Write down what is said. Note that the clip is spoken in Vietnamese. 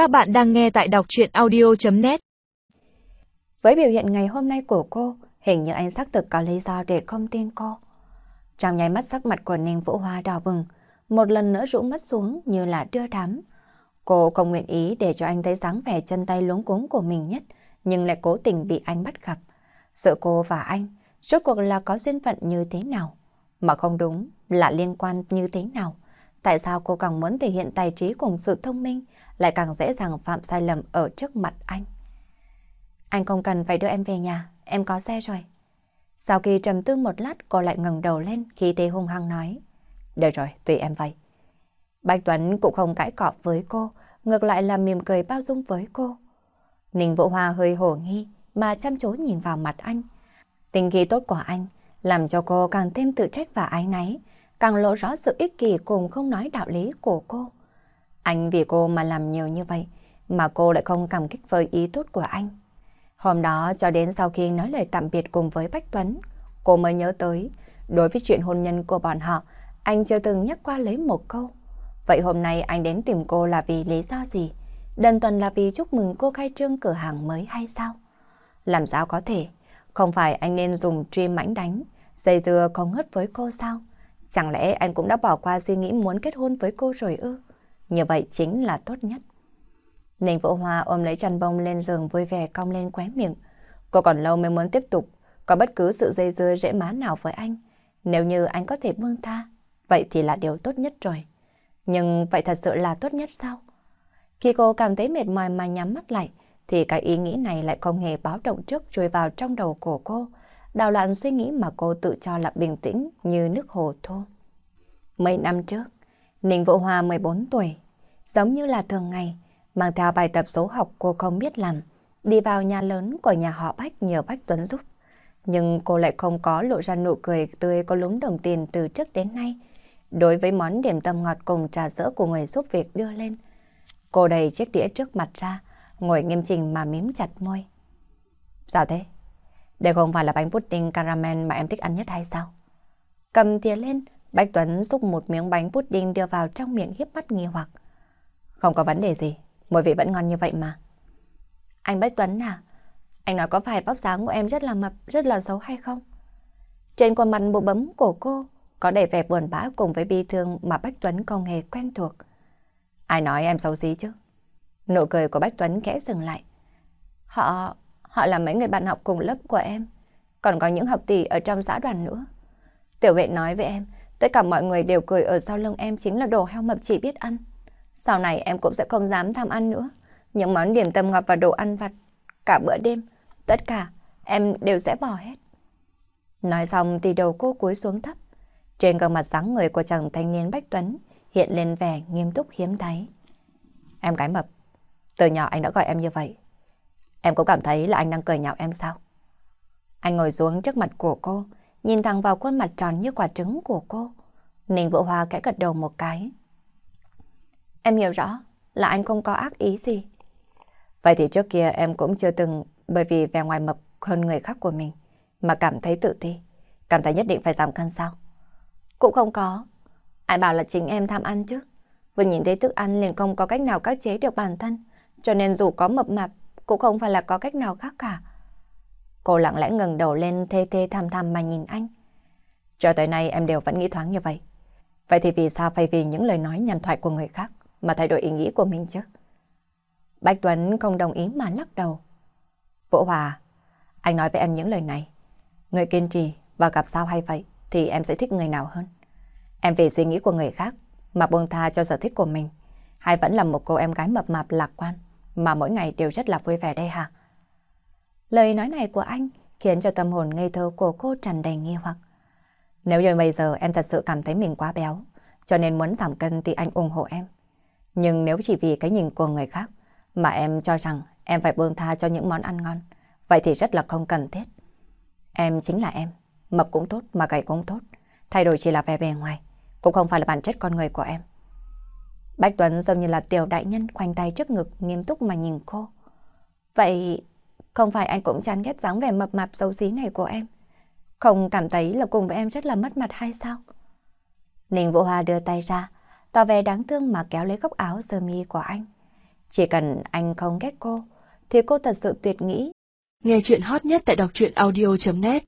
Các bạn đang nghe tại đọc chuyện audio.net Với biểu hiện ngày hôm nay của cô, hình như anh xác thực có lý do để không tin cô. Trong nháy mắt sắc mặt của Ninh Vũ Hoa đỏ bừng, một lần nữa rũ mắt xuống như là đưa đám. Cô không nguyện ý để cho anh thấy dáng vẻ chân tay luống cuống của mình nhất, nhưng lại cố tình bị anh bắt gặp. Sự cô và anh, rốt cuộc là có duyên phận như thế nào? Mà không đúng là liên quan như thế nào? Tại sao cô càng muốn thể hiện tài trí cùng sự thông minh, lại càng dễ dàng phạm sai lầm ở trước mặt anh? Anh không cần phải đưa em về nhà, em có xe rồi. Sau khi trầm tư một lát, cô lại ngẩng đầu lên khi tê hung hăng nói. Được rồi, tùy em vậy. Bạch Tuấn cũng không cãi cọ với cô, ngược lại là mỉm cười bao dung với cô. Ninh Vũ Hoa hơi hổ nghi mà chăm chú nhìn vào mặt anh. Tình khí tốt của anh làm cho cô càng thêm tự trách và ái náy, càng lộ rõ sự ích kỷ cùng không nói đạo lý của cô. Anh vì cô mà làm nhiều như vậy, mà cô lại không cảm kích với ý tốt của anh. Hôm đó cho đến sau khi nói lời tạm biệt cùng với Bách Tuấn, cô mới nhớ tới, đối với chuyện hôn nhân của bọn họ, anh chưa từng nhắc qua lấy một câu. Vậy hôm nay anh đến tìm cô là vì lý do gì? Đơn tuần là vì chúc mừng cô khai trương cửa hàng mới hay sao? Làm sao có thể? Không phải anh nên dùng truy mãnh đánh, dây dưa không ngất với cô sao? Chẳng lẽ anh cũng đã bỏ qua suy nghĩ muốn kết hôn với cô rồi ư? Như vậy chính là tốt nhất. Ninh Vũ Hoa ôm lấy chăn bông lên giường vui vẻ cong lên khóe miệng. Cô còn lâu mới muốn tiếp tục, có bất cứ sự dây dưa rễ má nào với anh. Nếu như anh có thể buông tha, vậy thì là điều tốt nhất rồi. Nhưng vậy thật sự là tốt nhất sao? Khi cô cảm thấy mệt mỏi mà nhắm mắt lại, thì cái ý nghĩ này lại không hề báo động trước trôi vào trong đầu của cô. Đào loạn suy nghĩ mà cô tự cho là bình tĩnh như nước hồ thô. Mấy năm trước, Ninh Vũ Hoa 14 tuổi, giống như là thường ngày, mang theo bài tập số học cô không biết làm, đi vào nhà lớn của nhà họ Bách nhờ Bách Tuấn giúp. Nhưng cô lại không có lộ ra nụ cười tươi có lúng đồng tiền từ trước đến nay. Đối với món điểm tâm ngọt cùng trà sữa của người giúp việc đưa lên, cô đầy chiếc đĩa trước mặt ra, ngồi nghiêm chỉnh mà mím chặt môi. Sao thế? Đây không phải là bánh pudding caramel mà em thích ăn nhất hay sao? Cầm thìa lên, Bách Tuấn xúc một miếng bánh pudding đưa vào trong miệng hiếp mắt nghi hoặc. Không có vấn đề gì, mùi vị vẫn ngon như vậy mà. Anh Bách Tuấn à, anh nói có phải vóc dáng của em rất là mập, rất là xấu hay không? Trên khuôn mặt bộ bấm của cô có đầy vẻ buồn bã cùng với bi thương mà Bách Tuấn không hề quen thuộc. Ai nói em xấu xí chứ? Nụ cười của Bách Tuấn kẽ dừng lại. Họ, họ là mấy người bạn học cùng lớp của em. Còn có những học tỷ ở trong xã đoàn nữa. Tiểu vệ nói với em, tất cả mọi người đều cười ở sau lưng em chính là đồ heo mập chỉ biết ăn. Sau này em cũng sẽ không dám tham ăn nữa. Những món điểm tâm ngọt và đồ ăn vặt, cả bữa đêm, tất cả em đều sẽ bỏ hết. Nói xong thì đầu cô cúi xuống thấp. Trên gương mặt sáng người của chàng thanh niên Bách Tuấn hiện lên vẻ nghiêm túc hiếm thấy. Em gái mập, từ nhỏ anh đã gọi em như vậy. Em cũng cảm thấy là anh đang cười nhạo em sao? Anh ngồi xuống trước mặt của cô, nhìn thẳng vào khuôn mặt tròn như quả trứng của cô. Ninh Vũ Hoa kẽ gật đầu một cái. Em hiểu rõ là anh không có ác ý gì. Vậy thì trước kia em cũng chưa từng bởi vì vẻ ngoài mập hơn người khác của mình mà cảm thấy tự ti, cảm thấy nhất định phải giảm cân sao? Cũng không có. Ai bảo là chính em tham ăn chứ. Vừa nhìn thấy thức ăn liền không có cách nào các chế được bản thân. Cho nên dù có mập mạp cũng không phải là có cách nào khác cả. Cô lặng lẽ ngẩng đầu lên thê thê thầm thầm mà nhìn anh. Cho tới nay em đều vẫn nghĩ thoáng như vậy. Vậy thì vì sao phải vì những lời nói nhàn thoại của người khác mà thay đổi ý nghĩ của mình chứ? Bạch Tuấn không đồng ý mà lắc đầu. Vũ Hòa, anh nói với em những lời này. Người kiên trì và gặp sao hay vậy thì em sẽ thích người nào hơn? Em vì suy nghĩ của người khác mà buông tha cho sở thích của mình hay vẫn là một cô em gái mập mạp lạc quan mà mỗi ngày đều rất là vui vẻ đây hả? Lời nói này của anh khiến cho tâm hồn ngây thơ của cô tràn đầy nghi hoặc. Nếu như bây giờ em thật sự cảm thấy mình quá béo, cho nên muốn giảm cân thì anh ủng hộ em. Nhưng nếu chỉ vì cái nhìn của người khác mà em cho rằng em phải buông tha cho những món ăn ngon, vậy thì rất là không cần thiết. Em chính là em, mập cũng tốt mà gầy cũng tốt, thay đổi chỉ là vẻ bề ngoài, cũng không phải là bản chất con người của em. Bách Tuấn giống như là tiểu đại nhân khoanh tay trước ngực nghiêm túc mà nhìn cô. Vậy không phải anh cũng chán ghét dáng vẻ mập mạp xấu xí này của em? Không cảm thấy là cùng với em rất là mất mặt hay sao? Ninh Vũ Hoa đưa tay ra, tỏ vẻ đáng thương mà kéo lấy góc áo sơ mi của anh. Chỉ cần anh không ghét cô, thì cô thật sự tuyệt nghĩ. Nghe chuyện hot nhất tại đọc truyện audio.net